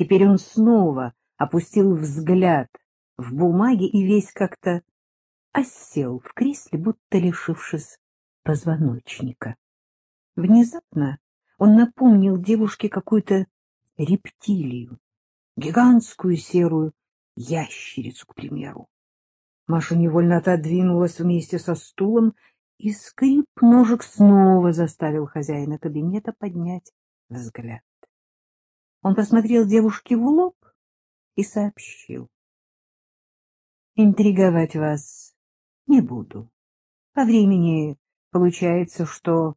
Теперь он снова опустил взгляд в бумаги и весь как-то осел в кресле, будто лишившись позвоночника. Внезапно он напомнил девушке какую-то рептилию, гигантскую серую ящерицу, к примеру. Маша невольно отодвинулась вместе со стулом, и скрип ножек снова заставил хозяина кабинета поднять взгляд. Он посмотрел девушке в лоб и сообщил. — Интриговать вас не буду. По времени получается, что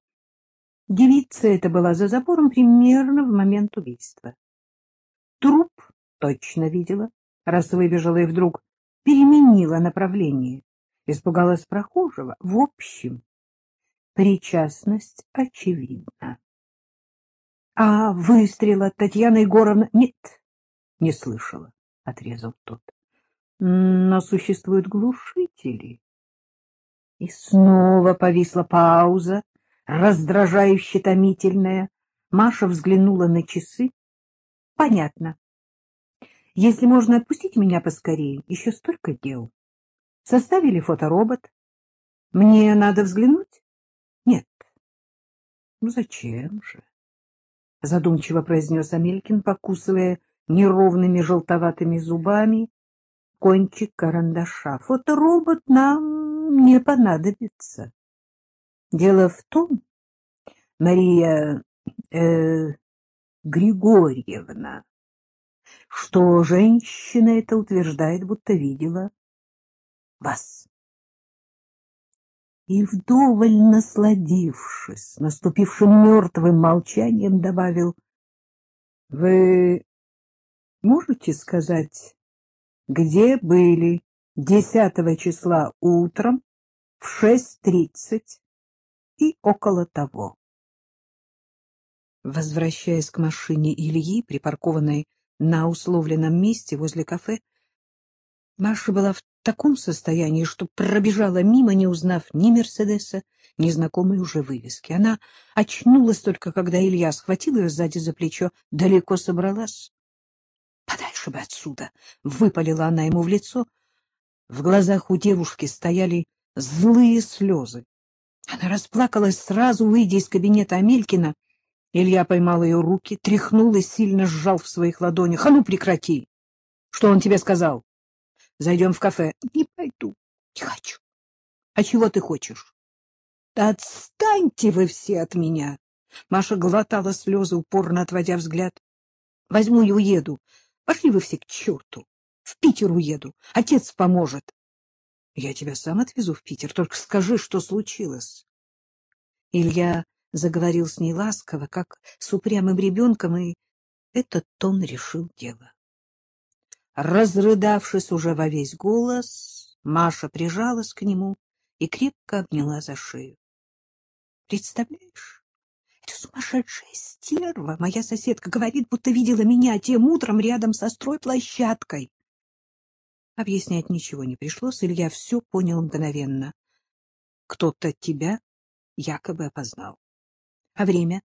девица эта была за забором примерно в момент убийства. Труп точно видела, раз выбежала и вдруг переменила направление, испугалась прохожего. В общем, причастность очевидна. — А выстрела Татьяна Егоровна... — Нет, не слышала, — отрезал тот. — Но существуют глушители. И снова повисла пауза, раздражающе томительная. Маша взглянула на часы. — Понятно. Если можно отпустить меня поскорее, еще столько дел. Составили фоторобот. Мне надо взглянуть? Нет. Ну зачем же? Задумчиво произнес Амелькин, покусывая неровными желтоватыми зубами кончик карандаша. Фоторобот нам не понадобится. Дело в том, Мария э, Григорьевна, что женщина эта утверждает, будто видела вас. И вдоволь насладившись наступившим мертвым молчанием, добавил, — Вы можете сказать, где были десятого числа утром в шесть тридцать и около того. Возвращаясь к машине Ильи, припаркованной на условленном месте возле кафе, Маша была в таком состоянии, что пробежала мимо, не узнав ни Мерседеса, ни знакомой уже вывески. Она очнулась только, когда Илья схватил ее сзади за плечо, далеко собралась. — Подальше бы отсюда! — выпалила она ему в лицо. В глазах у девушки стояли злые слезы. Она расплакалась сразу, выйдя из кабинета Амелькина. Илья поймал ее руки, тряхнул и сильно сжал в своих ладонях. — А ну, прекрати! Что он тебе сказал? — Зайдем в кафе. — Не пойду. — Не хочу. — А чего ты хочешь? — Да отстаньте вы все от меня! Маша глотала слезы, упорно отводя взгляд. — Возьму и уеду. Пошли вы все к черту. В Питер уеду. Отец поможет. — Я тебя сам отвезу в Питер, только скажи, что случилось. Илья заговорил с ней ласково, как с упрямым ребенком, и этот тон решил дело. Разрыдавшись уже во весь голос, Маша прижалась к нему и крепко обняла за шею. — Представляешь, это сумасшедшая стерва, моя соседка, говорит, будто видела меня тем утром рядом со стройплощадкой. Объяснять ничего не пришлось, Илья все понял мгновенно. Кто-то тебя якобы опознал. А время?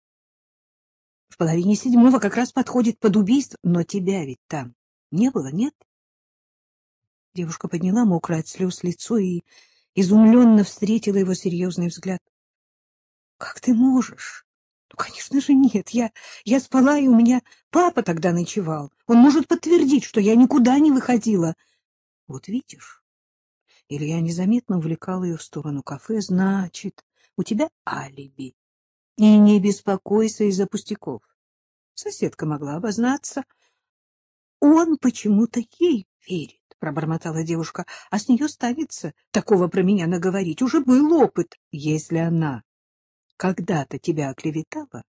В половине седьмого как раз подходит под убийство, но тебя ведь там не было, нет? Девушка подняла мокрое от слез лицо и изумленно встретила его серьезный взгляд. — Как ты можешь? — Ну, конечно же, нет. Я, я спала, и у меня папа тогда ночевал. Он может подтвердить, что я никуда не выходила. — Вот видишь? Илья незаметно увлекал ее в сторону кафе. — Значит, у тебя алиби. И не беспокойся из-за пустяков. Соседка могла обознаться. Он почему-то ей верит, пробормотала девушка, а с нее станется такого про меня наговорить. Уже был опыт. Если она когда-то тебя оклеветала,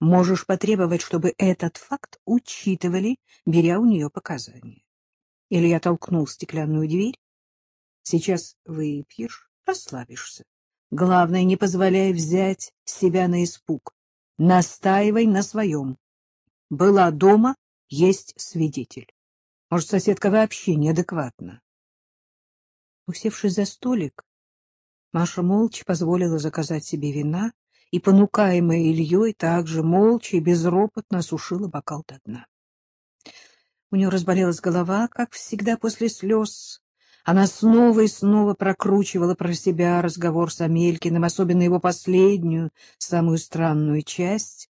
можешь потребовать, чтобы этот факт учитывали, беря у нее показания. Или я толкнул стеклянную дверь. Сейчас выпьешь, расслабишься. Главное, не позволяй взять себя на испуг. Настаивай на своем. Была дома, есть свидетель. Может, соседка вообще неадекватна. Усевшись за столик, Маша молча позволила заказать себе вина и, понукаемая Ильей, также молча и безропотно осушила бокал до дна. У нее разболелась голова, как всегда после слез. Она снова и снова прокручивала про себя разговор с Амелькиным, особенно его последнюю, самую странную часть.